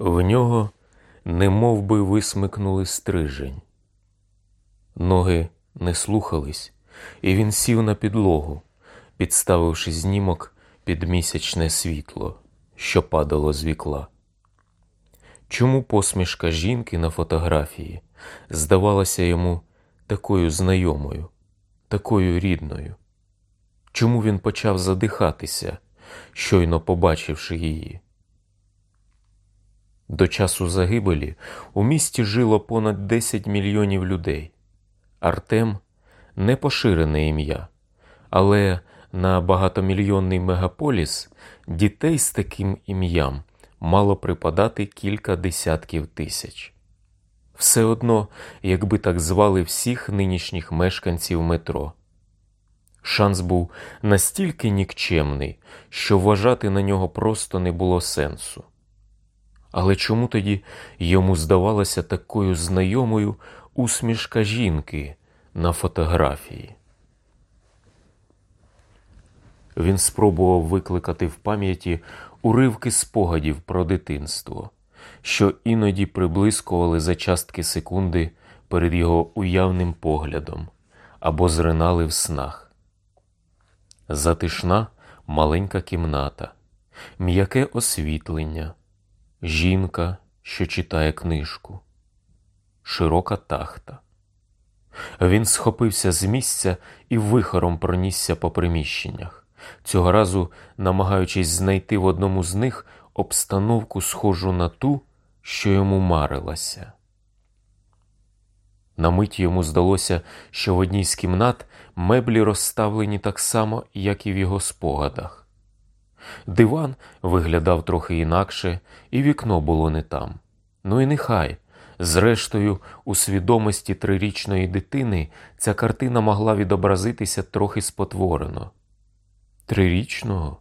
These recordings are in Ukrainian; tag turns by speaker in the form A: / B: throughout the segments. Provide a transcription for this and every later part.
A: В нього не би висмикнули стрижень. Ноги не слухались, і він сів на підлогу, підставивши знімок під місячне світло, що падало з вікла. Чому посмішка жінки на фотографії здавалася йому такою знайомою, такою рідною? Чому він почав задихатися, щойно побачивши її? До часу загибелі у місті жило понад 10 мільйонів людей. Артем не поширене ім'я, але на багатомільйонний мегаполіс дітей з таким ім'ям мало припадати кілька десятків тисяч. Все одно, якби так звали всіх нинішніх мешканців метро. Шанс був настільки нікчемний, що вважати на нього просто не було сенсу. Але чому тоді йому здавалася такою знайомою усмішка жінки на фотографії? Він спробував викликати в пам'яті уривки спогадів про дитинство, що іноді приблискували за частки секунди перед його уявним поглядом або зринали в снах. Затишна маленька кімната, м'яке освітлення, жінка, що читає книжку, широка тахта. Він схопився з місця і вихором пронісся по приміщеннях, цього разу намагаючись знайти в одному з них обстановку, схожу на ту, що йому марилася. На мить йому здалося, що в одній з кімнат меблі розставлені так само, як і в його спогадах. Диван виглядав трохи інакше, і вікно було не там. Ну і нехай. Зрештою, у свідомості трирічної дитини ця картина могла відобразитися трохи спотворено. Трирічного?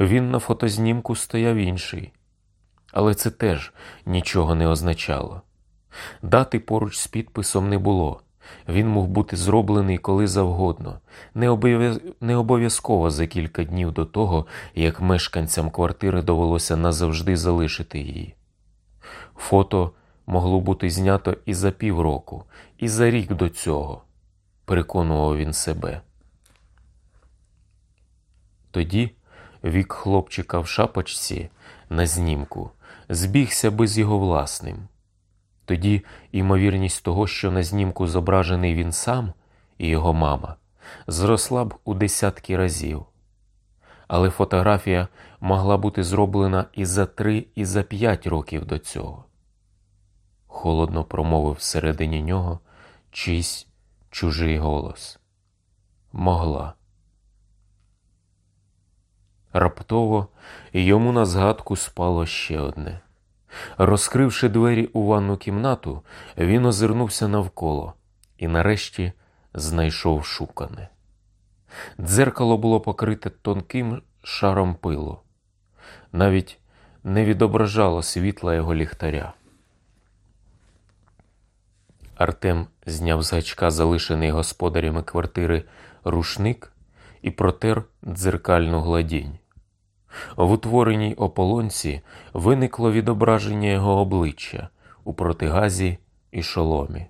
A: Він на фотознімку стояв інший, але це теж нічого не означало. Дати поруч з підписом не було. Він мог бути зроблений коли завгодно, не обов'язково за кілька днів до того, як мешканцям квартири довелося назавжди залишити її. Фото могло бути знято і за півроку, і за рік до цього, переконував він себе. Тоді вік хлопчика в шапочці на знімку збігся би з його власним. Тоді ймовірність того, що на знімку зображений він сам і його мама, зросла б у десятки разів. Але фотографія могла бути зроблена і за три, і за п'ять років до цього. Холодно промовив всередині нього чийсь чужий голос. Могла. Раптово йому на згадку спало ще одне. Розкривши двері у ванну кімнату, він озирнувся навколо і нарешті знайшов шукане. Дзеркало було покрите тонким шаром пилу, навіть не відображало світла його ліхтаря. Артем зняв з гачка залишений господарями квартири рушник і протер дзеркальну гладінь. В утвореній ополонці виникло відображення його обличчя у протигазі і шоломі.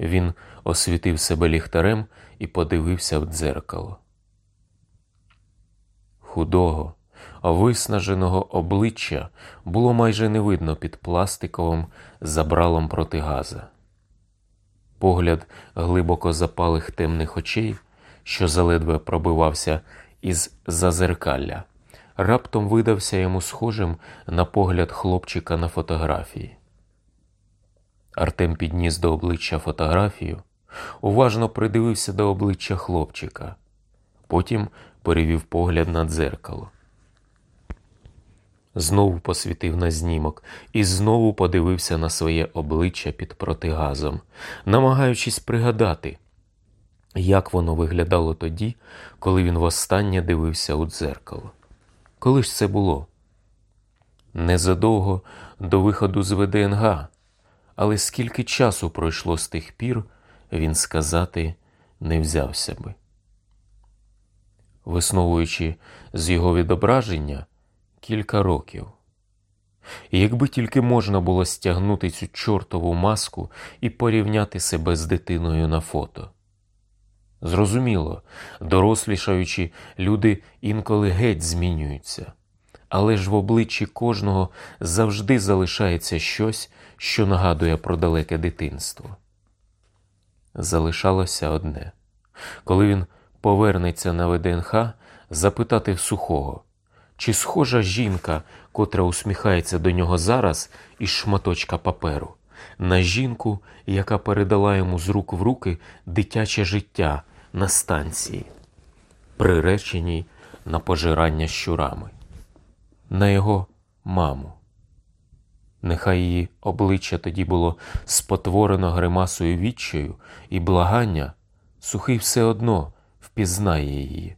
A: Він освітив себе ліхтарем і подивився в дзеркало. Худого, виснаженого обличчя було майже не видно під пластиковим забралом протигаза. Погляд глибоко запалих темних очей, що заледве пробивався із зазеркалля раптом видався йому схожим на погляд хлопчика на фотографії. Артем підніс до обличчя фотографію, уважно придивився до обличчя хлопчика, потім перевів погляд на дзеркало. Знову посвітив на знімок і знову подивився на своє обличчя під протигазом, намагаючись пригадати, як воно виглядало тоді, коли він востаннє дивився у дзеркало. Коли ж це було? Незадовго до виходу з ВДНГ, але скільки часу пройшло з тих пір, він сказати не взявся би. Висновуючи з його відображення кілька років. Якби тільки можна було стягнути цю чортову маску і порівняти себе з дитиною на фото. Зрозуміло, дорослішаючи, люди інколи геть змінюються, але ж в обличчі кожного завжди залишається щось, що нагадує про далеке дитинство. Залишалося одне. Коли він повернеться на ВДНХ, запитати сухого, чи схожа жінка, котра усміхається до нього зараз із шматочка паперу, на жінку, яка передала йому з рук в руки дитяче життя на станції, приреченій на пожирання щурами, на його маму. Нехай її обличчя тоді було спотворено гримасою відчаю і благання, сухий все одно впізнає її.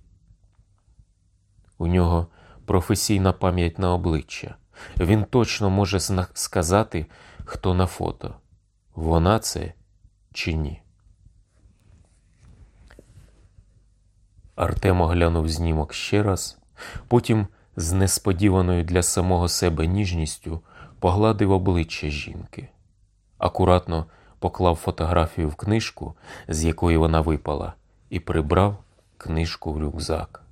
A: У нього професійна пам'ять на обличчя. Він точно може сказати, хто на фото. Вона це чи ні. Артем оглянув знімок ще раз, потім з несподіваною для самого себе ніжністю погладив обличчя жінки, акуратно поклав фотографію в книжку, з якої вона випала, і прибрав книжку в рюкзак.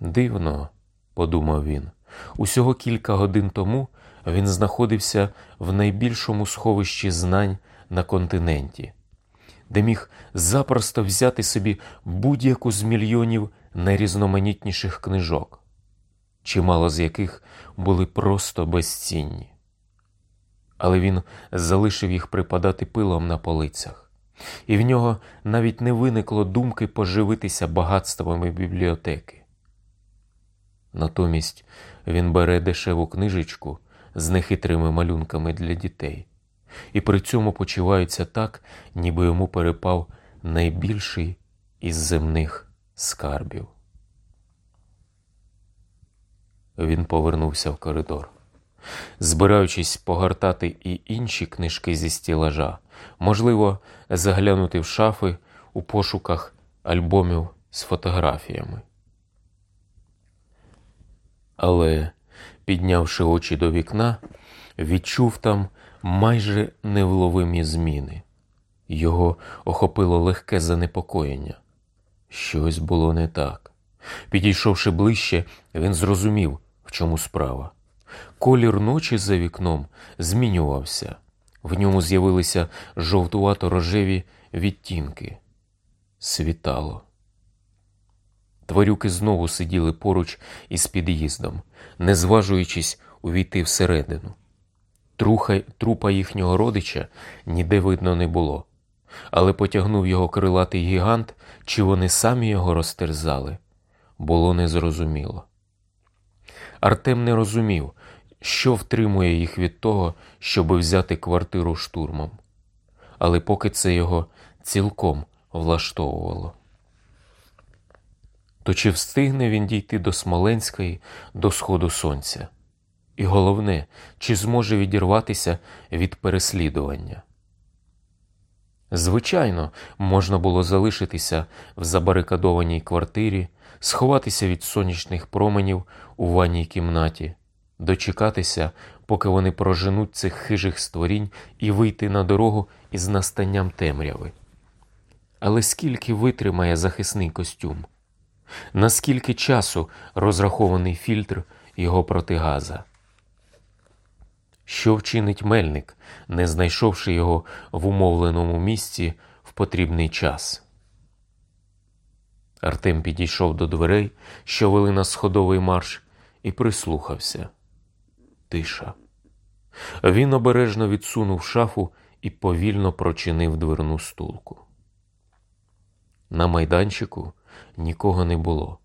A: Дивно, подумав він, усього кілька годин тому він знаходився в найбільшому сховищі знань на континенті, де міг запросто взяти собі будь-яку з мільйонів найрізноманітніших книжок, чимало з яких були просто безцінні. Але він залишив їх припадати пилом на полицях, і в нього навіть не виникло думки поживитися багатствами бібліотеки. Натомість він бере дешеву книжечку з нехитрими малюнками для дітей, і при цьому почувається так, ніби йому перепав найбільший із земних скарбів. Він повернувся в коридор. Збираючись погортати і інші книжки зі стілажа, можливо, заглянути в шафи у пошуках альбомів з фотографіями. Але, піднявши очі до вікна, відчув там майже невловимі зміни. Його охопило легке занепокоєння. Щось було не так. Підійшовши ближче, він зрозумів, в чому справа. Колір ночі за вікном змінювався, в ньому з'явилися жовтувато рожеві відтінки. Світало. Тварюки знову сиділи поруч із під'їздом, не зважуючись увійти всередину. Труха, трупа їхнього родича ніде видно не було, але потягнув його крилатий гігант, чи вони самі його розтерзали, було незрозуміло. Артем не розумів, що втримує їх від того, щоби взяти квартиру штурмом, але поки це його цілком влаштовувало. То чи встигне він дійти до Смоленської до сходу сонця? І головне, чи зможе відірватися від переслідування? Звичайно, можна було залишитися в забарикадованій квартирі, сховатися від сонячних променів у ванній кімнаті, дочекатися, поки вони проженуть цих хижих створінь і вийти на дорогу із настанням темряви. Але скільки витримає захисний костюм? Наскільки часу розрахований фільтр його протигаза? Що вчинить мельник, не знайшовши його в умовленому місці в потрібний час? Артем підійшов до дверей, що вели на сходовий марш, і прислухався. Тиша. Він обережно відсунув шафу і повільно прочинив дверну стулку. На майданчику нікого не було,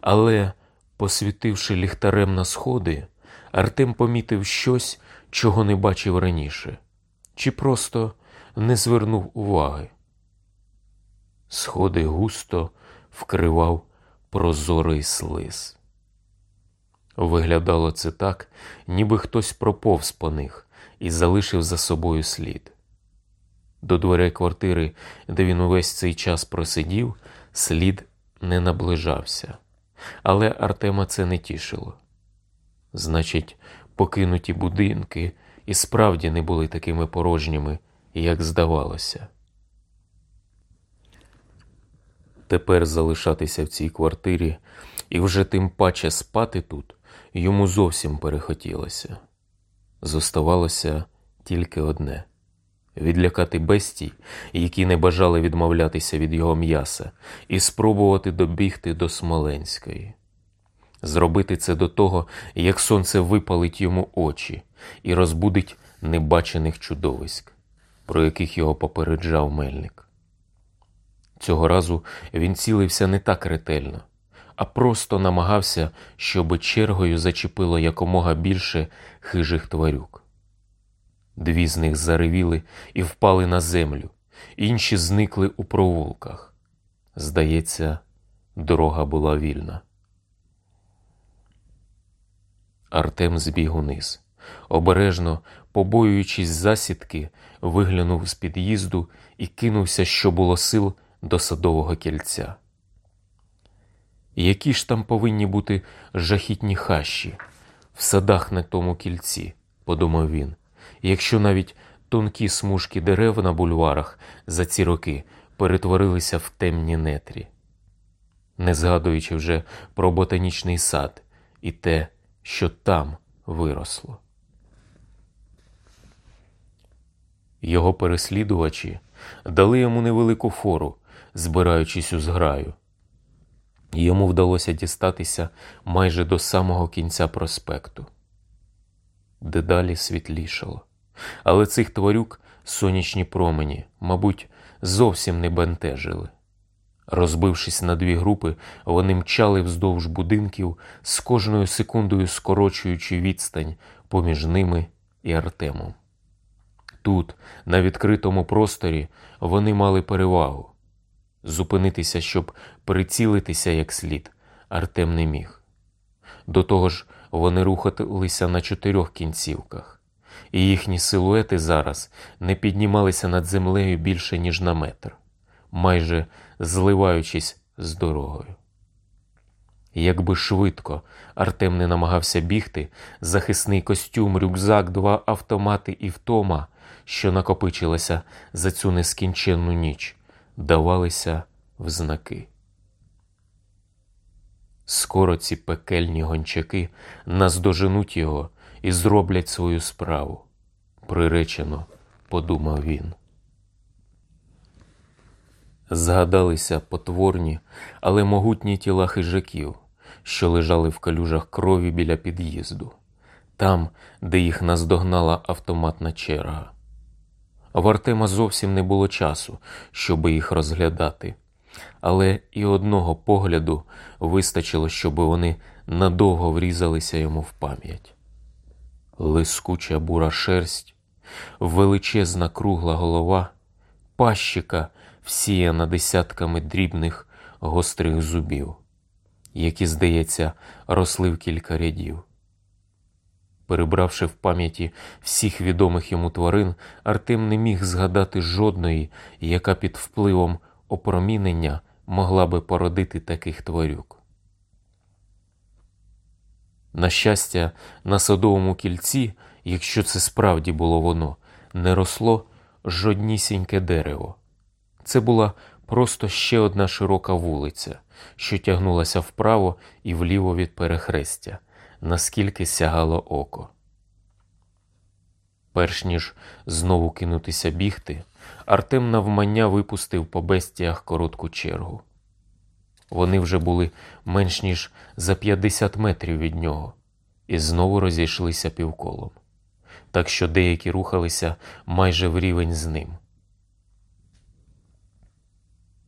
A: але, посвітивши ліхтарем на сходи, Артем помітив щось, чого не бачив раніше, чи просто не звернув уваги. Сходи густо вкривав прозорий слиз. Виглядало це так, ніби хтось проповз по них і залишив за собою слід. До дверей квартири, де він увесь цей час просидів, слід не наближався, але Артема це не тішило. Значить, покинуті будинки і справді не були такими порожніми, як здавалося. Тепер залишатися в цій квартирі і вже тим паче спати тут йому зовсім перехотілося. Зоставалося тільки одне відлякати бестій, які не бажали відмовлятися від його м'яса, і спробувати добігти до Смоленської. Зробити це до того, як сонце випалить йому очі і розбудить небачених чудовиськ, про яких його попереджав мельник. Цього разу він цілився не так ретельно, а просто намагався, щоб чергою зачепило якомога більше хижих тварюк. Дві з них заревіли і впали на землю, інші зникли у провулках. Здається, дорога була вільна. Артем збіг униз. Обережно, побоюючись засідки, виглянув з під'їзду і кинувся, що було сил, до садового кільця. Які ж там повинні бути жахітні хащі в садах на тому кільці, подумав він, якщо навіть тонкі смужки дерев на бульварах за ці роки перетворилися в темні нетрі, не згадуючи вже про ботанічний сад і те, що там виросло. Його переслідувачі дали йому невелику фору, збираючись у зграю. Йому вдалося дістатися майже до самого кінця проспекту. Дедалі світлішало, але цих тварюк сонячні промені, мабуть, зовсім не бентежили. Розбившись на дві групи, вони мчали вздовж будинків, з кожною секундою скорочуючи відстань поміж ними і Артемом. Тут, на відкритому просторі, вони мали перевагу. Зупинитися, щоб прицілитися як слід, Артем не міг. До того ж, вони рухалися на чотирьох кінцівках, і їхні силуети зараз не піднімалися над землею більше, ніж на метр, майже зливаючись з дорогою. Якби швидко Артем не намагався бігти, захисний костюм, рюкзак, два автомати і втома, що накопичилася за цю нескінченну ніч, давалися в знаки. Скоро ці пекельні гончаки наздоженуть його і зроблять свою справу. Приречено, подумав він. Згадалися потворні, але могутні тіла хижаків, що лежали в калюжах крові біля під'їзду, там, де їх наздогнала автоматна черга. В Артема зовсім не було часу, щоб їх розглядати, але і одного погляду вистачило, щоб вони надовго врізалися йому в пам'ять. Лискуча бура шерсть, величезна кругла голова, пащика всіяна десятками дрібних гострих зубів, які, здається, росли в кілька рядів. Перебравши в пам'яті всіх відомих йому тварин, Артем не міг згадати жодної, яка під впливом опромінення могла би породити таких тварюк. На щастя, на садовому кільці, якщо це справді було воно, не росло жоднісіньке дерево. Це була просто ще одна широка вулиця, що тягнулася вправо і вліво від перехрестя, наскільки сягало око. Перш ніж знову кинутися бігти, Артем навмання випустив по бестіях коротку чергу. Вони вже були менш ніж за 50 метрів від нього і знову розійшлися півколом, так що деякі рухалися майже в рівень з ним.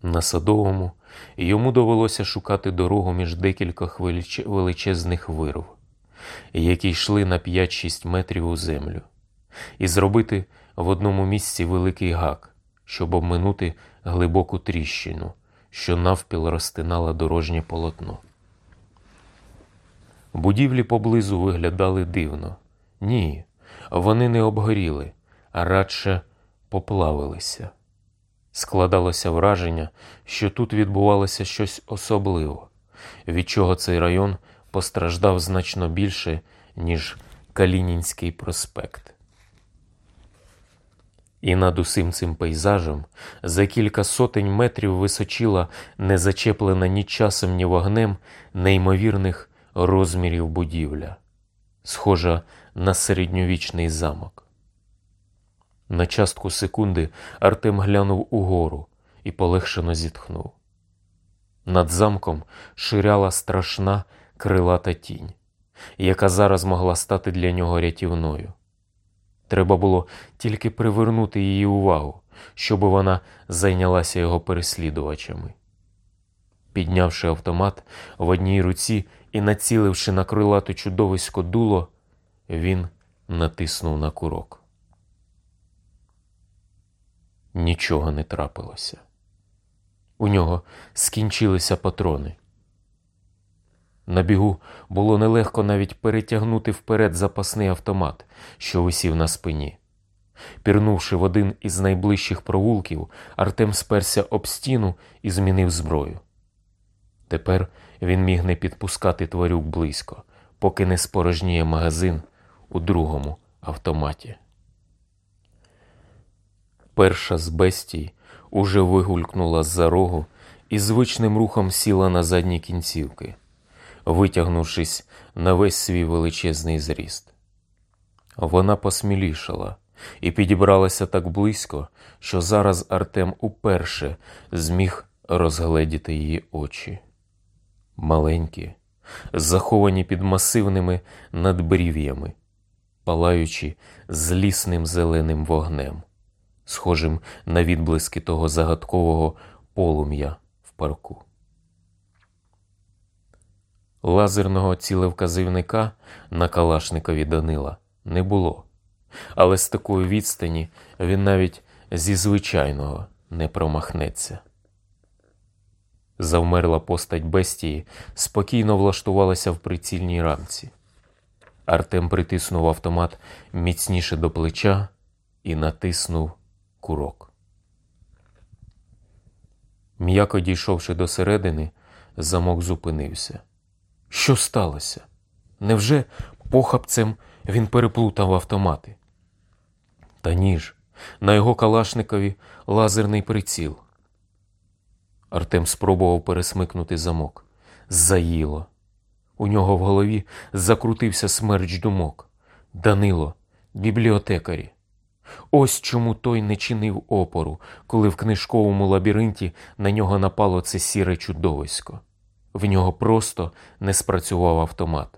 A: На садовому йому довелося шукати дорогу між декількох величезних вирв, які йшли на 5-6 метрів у землю, і зробити в одному місці великий гак, щоб обминути глибоку тріщину, що навпіл розтинала дорожнє полотно. Будівлі поблизу виглядали дивно. Ні, вони не обгоріли, а радше поплавилися. Складалося враження, що тут відбувалося щось особливе, від чого цей район постраждав значно більше, ніж Калінінський проспект. І над усім цим пейзажем за кілька сотень метрів височила не зачеплена ні часом, ні вогнем неймовірних розмірів будівля, схожа на середньовічний замок. На частку секунди Артем глянув угору і полегшено зітхнув. Над замком ширяла страшна крилата тінь, яка зараз могла стати для нього рятівною. Треба було тільки привернути її увагу, щоб вона зайнялася його переслідувачами. Піднявши автомат в одній руці і націливши на крилату чудовисько дуло, він натиснув на курок. Нічого не трапилося. У нього скінчилися патрони. На бігу було нелегко навіть перетягнути вперед запасний автомат, що висів на спині. Пірнувши в один із найближчих провулків, Артем сперся об стіну і змінив зброю. Тепер він міг не підпускати тварюк близько, поки не спорожніє магазин у другому автоматі. Перша з бестій уже вигулькнула з-за рогу і звичним рухом сіла на задні кінцівки, витягнувшись на весь свій величезний зріст. Вона посмілішала і підібралася так близько, що зараз Артем уперше зміг розгледіти її очі. Маленькі, заховані під масивними надбрів'ями, палаючи злісним зеленим вогнем схожим на відблиски того загадкового полум'я в парку. Лазерного цілевказівника на Калашникові Данила не було, але з такої відстані він навіть зі звичайного не промахнеться. Завмерла постать бестії, спокійно влаштувалася в прицільній рамці. Артем притиснув автомат міцніше до плеча і натиснув курок. М'яко дійшовши до середини, замок зупинився. Що сталося? Невже похапцем він переплутав автомати? Та ні ж, на його калашникові лазерний приціл. Артем спробував пересмикнути замок. Заїло. У нього в голові закрутився смерч думок. Данило, бібліотекарі. Ось чому той не чинив опору, коли в книжковому лабіринті на нього напало це сіре чудовисько. В нього просто не спрацював автомат.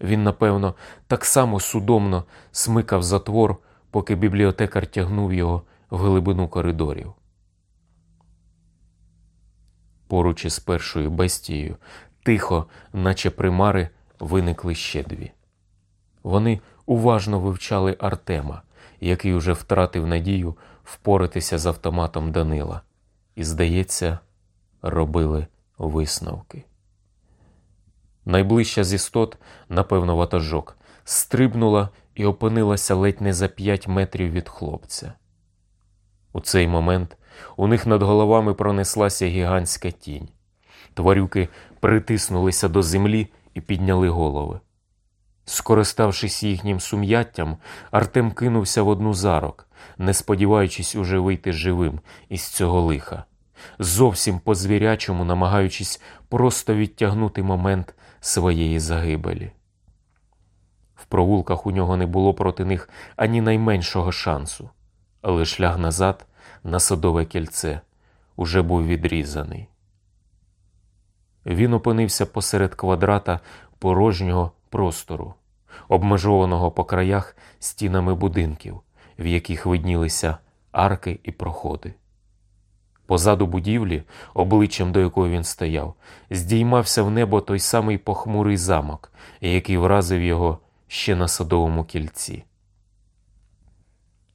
A: Він, напевно, так само судомно смикав затвор, поки бібліотекар тягнув його в глибину коридорів. Поруч із першою бестією, тихо, наче примари, виникли ще дві. Вони уважно вивчали Артема який уже втратив надію впоратися з автоматом Данила, і, здається, робили висновки. Найближча з істот, напевно, ватажок, стрибнула і опинилася ледь не за п'ять метрів від хлопця. У цей момент у них над головами пронеслася гігантська тінь. Тварюки притиснулися до землі і підняли голови. Скориставшись їхнім сум'яттям, Артем кинувся в одну зарок, не сподіваючись уже вийти живим із цього лиха, зовсім по звірячому намагаючись просто відтягнути момент своєї загибелі. В провулках у нього не було проти них ані найменшого шансу, але шлях назад на садове кільце уже був відрізаний. Він опинився посеред квадрата порожнього простору, обмежованого по краях стінами будинків, в яких виднілися арки і проходи. Позаду будівлі, обличчям до якої він стояв, здіймався в небо той самий похмурий замок, який вразив його ще на садовому кільці.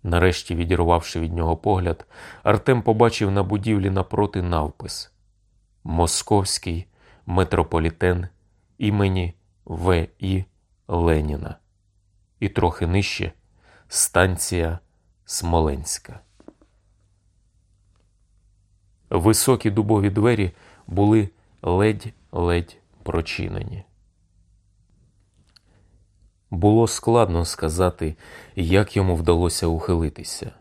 A: Нарешті, відірвавши від нього погляд, Артем побачив на будівлі напроти навпис Московський метрополітен імені в. І. Леніна. І трохи нижче станція Смоленська. Високі дубові двері були ледь-ледь прочинені. Було складно сказати, як йому вдалося ухилитися.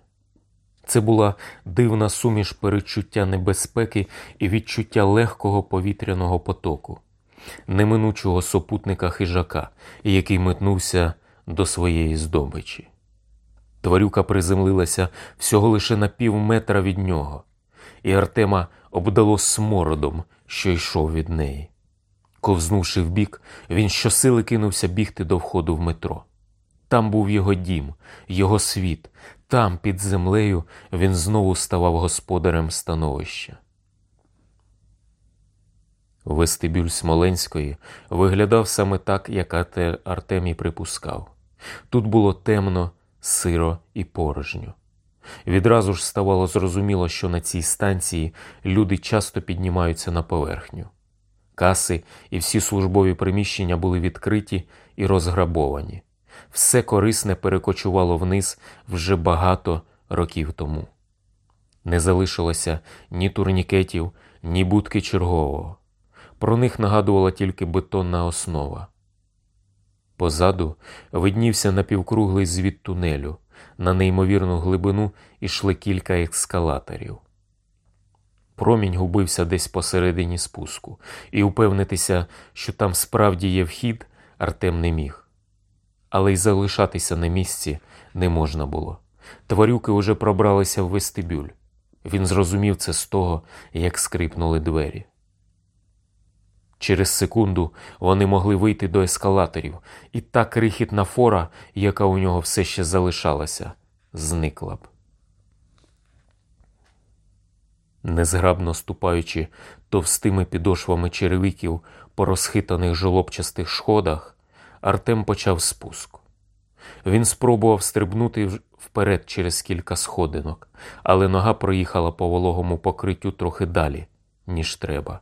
A: Це була дивна суміш перечуття небезпеки і відчуття легкого повітряного потоку, неминучого сопутника хижака, який метнувся до своєї здобичі. Тварюка приземлилася всього лише на пів метра від нього, і Артема обдало смородом, що йшов від неї. Ковзнувши вбік, він щосили кинувся бігти до входу в метро. Там був його дім, його світ, там, під землею, він знову ставав господарем становища. Вестибюль Смоленської виглядав саме так, як Артем і припускав. Тут було темно, сиро і порожньо. Відразу ж ставало зрозуміло, що на цій станції люди часто піднімаються на поверхню. Каси і всі службові приміщення були відкриті і розграбовані. Все корисне перекочувало вниз вже багато років тому. Не залишилося ні турнікетів, ні будки чергового. Про них нагадувала тільки бетонна основа. Позаду виднівся напівкруглий звід тунелю. На неймовірну глибину йшли кілька ескалаторів. Промінь губився десь посередині спуску, і упевнитися, що там справді є вхід, Артем не міг. Але й залишатися на місці не можна було. Тварюки уже пробралися в вестибюль. Він зрозумів це з того, як скрипнули двері. Через секунду вони могли вийти до ескалаторів, і та крихітна фора, яка у нього все ще залишалася, зникла б. Незграбно ступаючи товстими підошвами черевиків по розхитаних жолобчастих сходах, Артем почав спуск. Він спробував стрибнути вперед через кілька сходинок, але нога проїхала по вологому покриттю трохи далі, ніж треба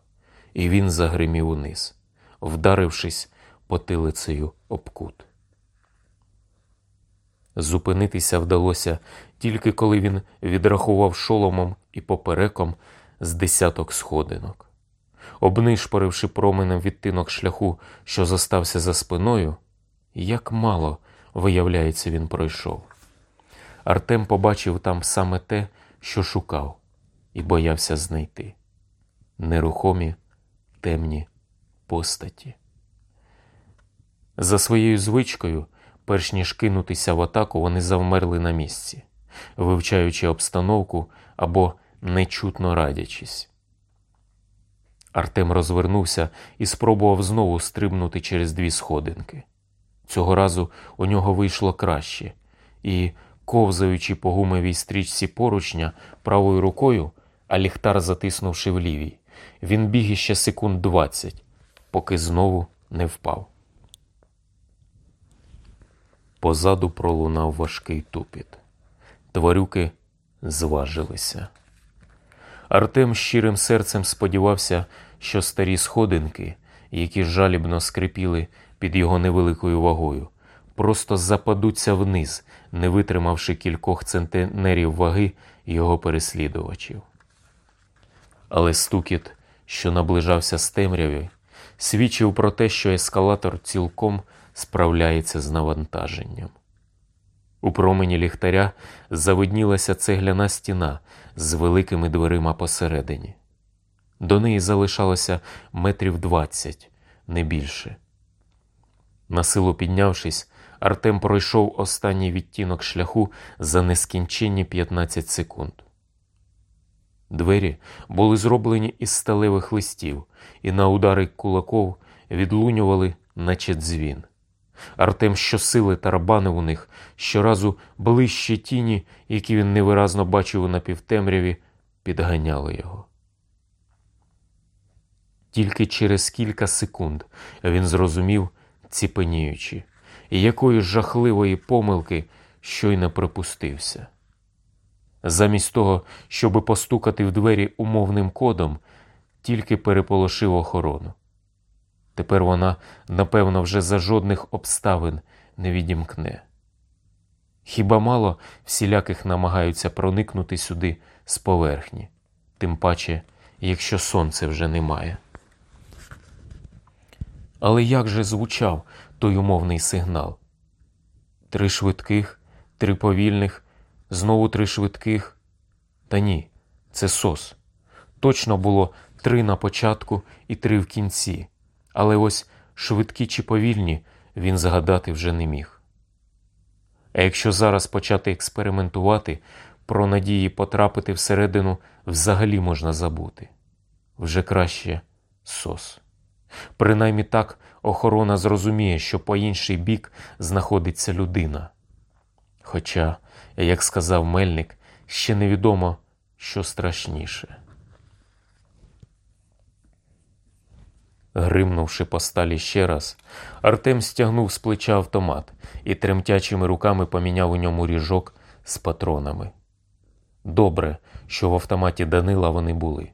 A: і він загримів униз, вдарившись потилицею об кут. Зупинитися вдалося тільки коли він відрахував шоломом і попереком з десяток сходинок. Обнишпоривши променем відтинок шляху, що зостався за спиною, як мало, виявляється, він пройшов. Артем побачив там саме те, що шукав, і боявся знайти нерухомі темні постаті. За своєю звичкою, перш ніж кинутися в атаку, вони завмерли на місці, вивчаючи обстановку або нечутно радячись. Артем розвернувся і спробував знову стрибнути через дві сходинки. Цього разу у нього вийшло краще, і, ковзаючи по гумовій стрічці поручня правою рукою, а ліхтар затиснувши в лівій, він біг іще секунд двадцять, поки знову не впав. Позаду пролунав важкий тупіт. Тварюки зважилися. Артем щирим серцем сподівався, що старі сходинки, які жалібно скрипіли під його невеликою вагою, просто западуться вниз, не витримавши кількох центнерів ваги його переслідувачів. Але стукіт що наближався з темряві, свідчив про те, що ескалатор цілком справляється з навантаженням. У промені ліхтаря завиднілася цегляна стіна з великими дверима посередині. До неї залишалося метрів двадцять, не більше. Насилу піднявшись, Артем пройшов останній відтінок шляху за нескінченні 15 секунд. Двері були зроблені із сталевих листів, і на удари кулаков відлунювали, наче дзвін. Артем щосили тарабанив у них щоразу ближче тіні, які він невиразно бачив у напівтемряві, підганяли його. Тільки через кілька секунд він зрозумів, ціпеніючи, якої жахливої помилки щойно припустився. Замість того, щоби постукати в двері умовним кодом, тільки переполошив охорону. Тепер вона, напевно, вже за жодних обставин не відімкне. Хіба мало всіляких намагаються проникнути сюди з поверхні, тим паче, якщо сонце вже немає. Але як же звучав той умовний сигнал? Три швидких, три повільних, знову три швидких. Та ні, це сос. Точно було три на початку і три в кінці, але ось швидкі чи повільні він згадати вже не міг. А якщо зараз почати експериментувати, про надії потрапити всередину взагалі можна забути. Вже краще сос. Принаймні так охорона зрозуміє, що по інший бік знаходиться людина. Хоча, як сказав Мельник, ще невідомо, що страшніше. Гримнувши по сталі ще раз, Артем стягнув з плеча автомат і тремтячими руками поміняв у ньому ріжок з патронами. Добре, що в автоматі Данила вони були.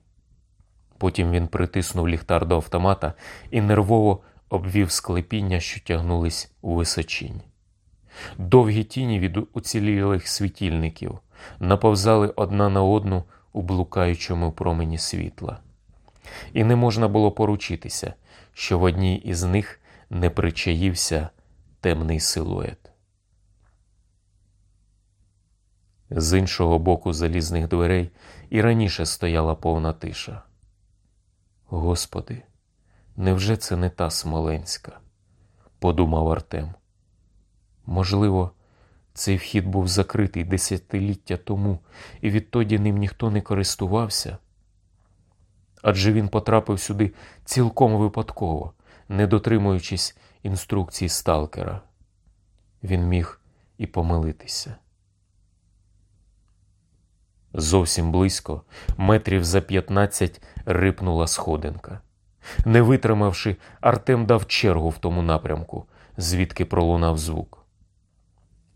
A: Потім він притиснув ліхтар до автомата і нервово обвів склепіння, що тягнулись у височінь. Довгі тіні від уцілілих світильників наповзали одна на одну у блукаючому промені світла, і не можна було поручитися, що в одній із них не причаївся темний силует. З іншого боку залізних дверей і раніше стояла повна тиша. Господи, невже це не та Смоленська? подумав Артем. Можливо, цей вхід був закритий десятиліття тому, і відтоді ним ніхто не користувався. Адже він потрапив сюди цілком випадково, не дотримуючись інструкцій сталкера. Він міг і помилитися. Зовсім близько, метрів за п'ятнадцять рипнула сходинка. Не витримавши, Артем дав чергу в тому напрямку, звідки пролунав звук.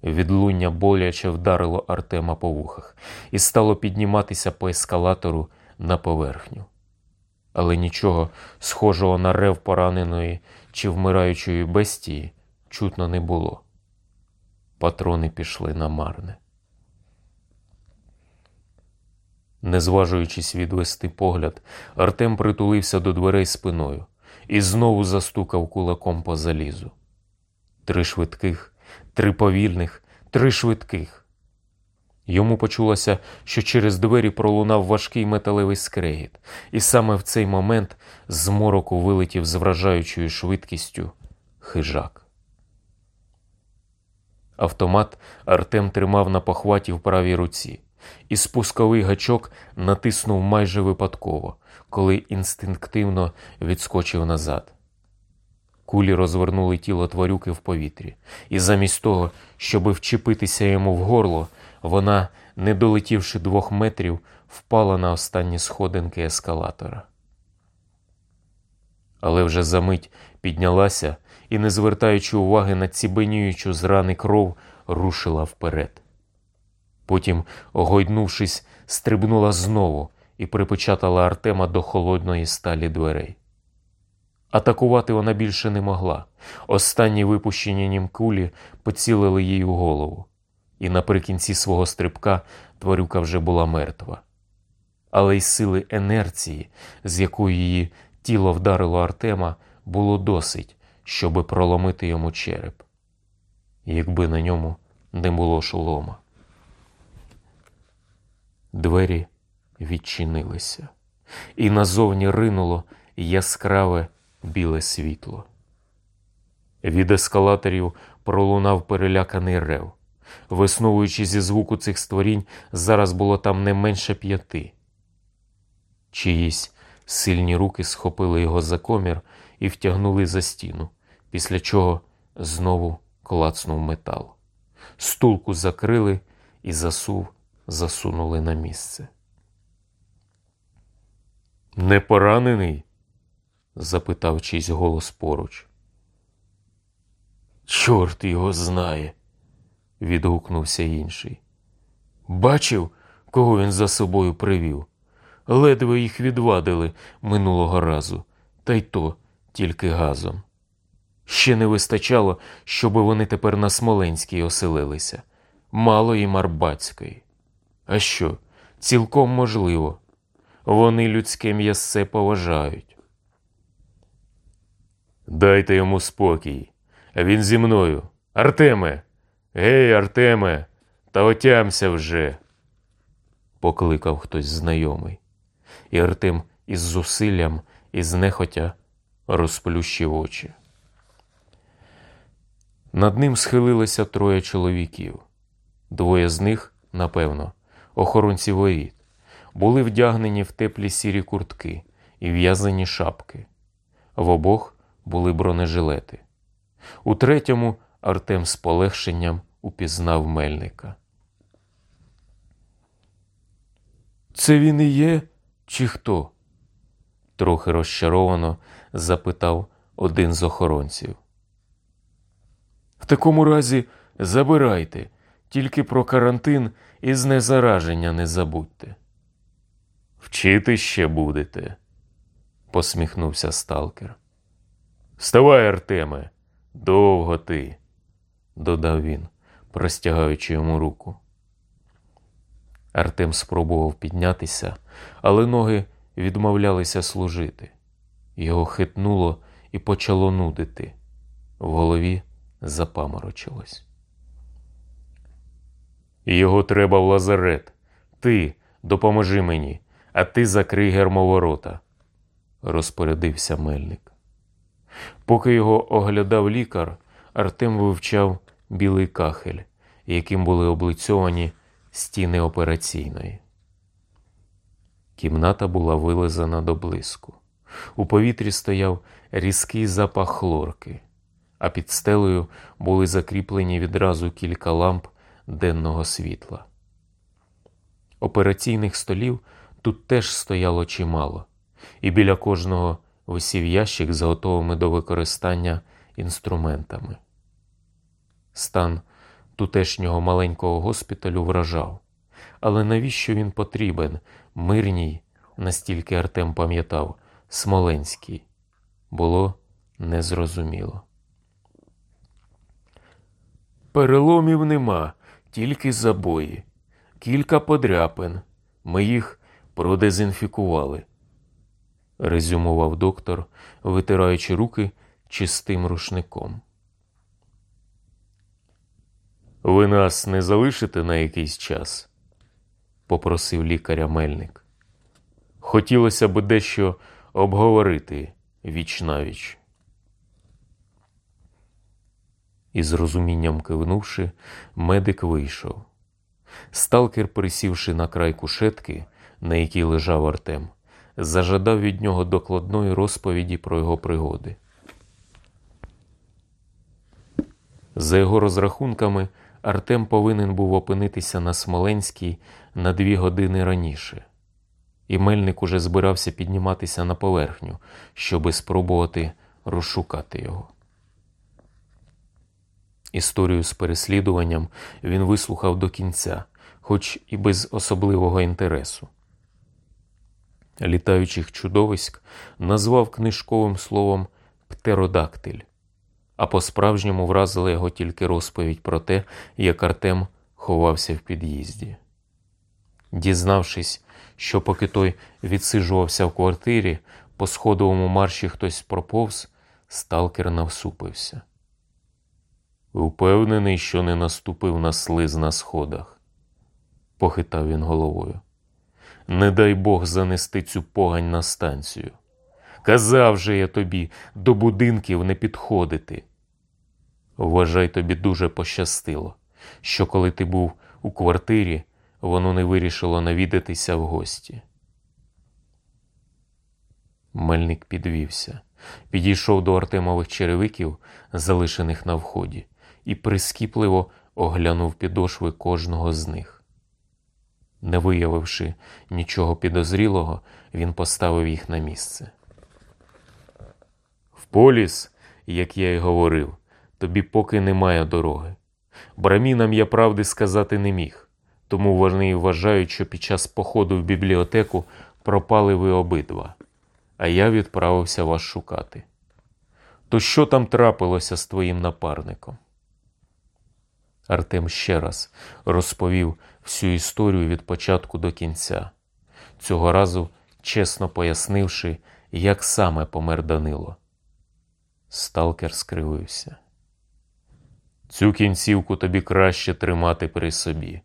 A: Відлуння боляче вдарило Артема по вухах і стало підніматися по ескалатору на поверхню. Але нічого схожого на рев пораненої чи вмираючої бестії чутно не було. Патрони пішли на марне. Не зважуючись відвести погляд, Артем притулився до дверей спиною і знову застукав кулаком по залізу. Три швидких, три повільних, три швидких. Йому почулося, що через двері пролунав важкий металевий скрегіт, і саме в цей момент з мороку вилетів з вражаючою швидкістю хижак. Автомат Артем тримав на похваті в правій руці і спусковий гачок натиснув майже випадково, коли інстинктивно відскочив назад. Кулі розвернули тіло тварюки в повітрі, і замість того, щоби вчепитися йому в горло, вона, не долетівши двох метрів, впала на останні сходинки ескалатора. Але вже за мить піднялася і, не звертаючи уваги на цібеніючу з рани кров, рушила вперед. Потім, огойднувшись, стрибнула знову і припечатала Артема до холодної сталі дверей. Атакувати вона більше не могла. Останні випущені нім кулі поцілили їй у голову, і наприкінці свого стрибка тварюка вже була мертва. Але й сили енерції, з якою її тіло вдарило Артема, було досить, щоби проломити йому череп, якби на ньому не було шолома. Двері відчинилися, і назовні ринуло яскраве біле світло. Від ескалаторів пролунав переляканий рев. Висновуючи зі звуку цих створінь, зараз було там не менше п'яти. Чиїсь сильні руки схопили його за комір і втягнули за стіну, після чого знову клацнув метал. Стулку закрили і засув засунули на місце. Не поранений? Запитав чийсь голос поруч. Чорт його знає, відгукнувся інший. Бачив, кого він за собою привів. Ледве їх відвадили минулого разу, та й то тільки газом. Ще не вистачало, щоби вони тепер на Смоленській оселилися, мало їм Арбатської. А що? Цілком можливо. Вони людське м'ясце поважають. Дайте йому спокій. Він зі мною. Артеме, Гей, Артеме, та отямся вже. покликав хтось знайомий, і Артем із зусиллям і знехотя розплющив очі. Над ним схилилися троє чоловіків. Двоє з них, напевно, охоронці воріт, були вдягнені в теплі сірі куртки і в'язані шапки. В обох були бронежилети. У третьому Артем з полегшенням упізнав мельника. Це він і є, чи хто? трохи розчаровано запитав один з охоронців. В такому разі забирайте, тільки про карантин і знезараження не забудьте. Вчити ще будете, посміхнувся сталкер. Вставай, Артеме, довго ти, додав він, простягаючи йому руку. Артем спробував піднятися, але ноги відмовлялися служити. Його хитнуло і почало нудити. В голові запаморочилось. Його треба в лазарет. Ти допоможи мені, а ти закрий гермоворота, розпорядився мельник. Поки його оглядав лікар, Артем вивчав білий кахель, яким були облицьовані стіни операційної. Кімната була вилизана до блиску. У повітрі стояв різкий запах хлорки, а під стелею були закріплені відразу кілька ламп денного світла. Операційних столів тут теж стояло чимало, і біля кожного висів ящик з готовими до використання інструментами. Стан тутешнього маленького госпіталю вражав. Але навіщо він потрібен мирній, настільки Артем пам'ятав, Смоленській? Було незрозуміло. Переломів нема, тільки забої, кілька подряпин. Ми їх продезінфікували, резюмував доктор, витираючи руки чистим рушником. Ви нас не залишите на якийсь час? попросив лікаря Мельник. Хотілося б дещо обговорити віч навіч. І з розумінням кивнувши, медик вийшов. Сталкер, присівши на край кушетки, на якій лежав Артем, зажадав від нього докладної розповіді про його пригоди. За його розрахунками, Артем повинен був опинитися на Смоленській на дві години раніше, і Мельник уже збирався підніматися на поверхню, щоби спробувати розшукати його. Історію з переслідуванням він вислухав до кінця, хоч і без особливого інтересу. Літаючих чудовиськ назвав книжковим словом птеродактиль а по-справжньому вразила його тільки розповідь про те, як Артем ховався в під'їзді. Дізнавшись, що поки той відсиджувався в квартирі, по сходовому марші хтось проповз, сталкер навсупився. Упевнений, що не наступив на слиз на сходах, похитав він головою. Не дай Бог занести цю погань на станцію. Казав же я тобі до будинків не підходити. Вважай, тобі дуже пощастило, що коли ти був у квартирі, воно не вирішило навідатися в гості. Мельник підвівся, підійшов до Артемових черевиків, залишених на вході, і прискіпливо оглянув підошви кожного з них. Не виявивши нічого підозрілого, він поставив їх на місце. В поліс, як я й говорив, тобі поки немає дороги. Брамінам я правди сказати не міг, тому вони вважають, що під час походу в бібліотеку пропали ви обидва, а я відправився вас шукати. То що там трапилося з твоїм напарником? Артем ще раз розповів всю історію від початку до кінця, цього разу чесно пояснивши, як саме помер Данило. Сталкер скривився. Цю кінцівку тобі краще тримати при собі.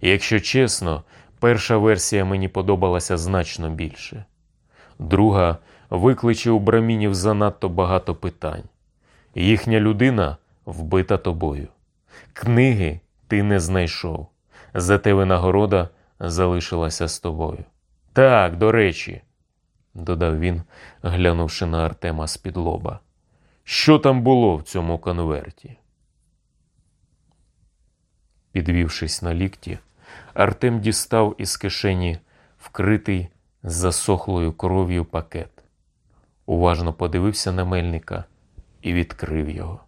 A: Якщо чесно, перша версія мені подобалася значно більше. Друга викличе у брамінів занадто багато питань. Їхня людина вбита тобою. Книги ти не знайшов, зате винагорода залишилася з тобою. Так, до речі, додав він, глянувши на Артема з-під лоба. Що там було в цьому конверті? Підвівшись на лікті, Артем дістав із кишені вкритий засохлою кров'ю пакет. Уважно подивився на мельника і відкрив його.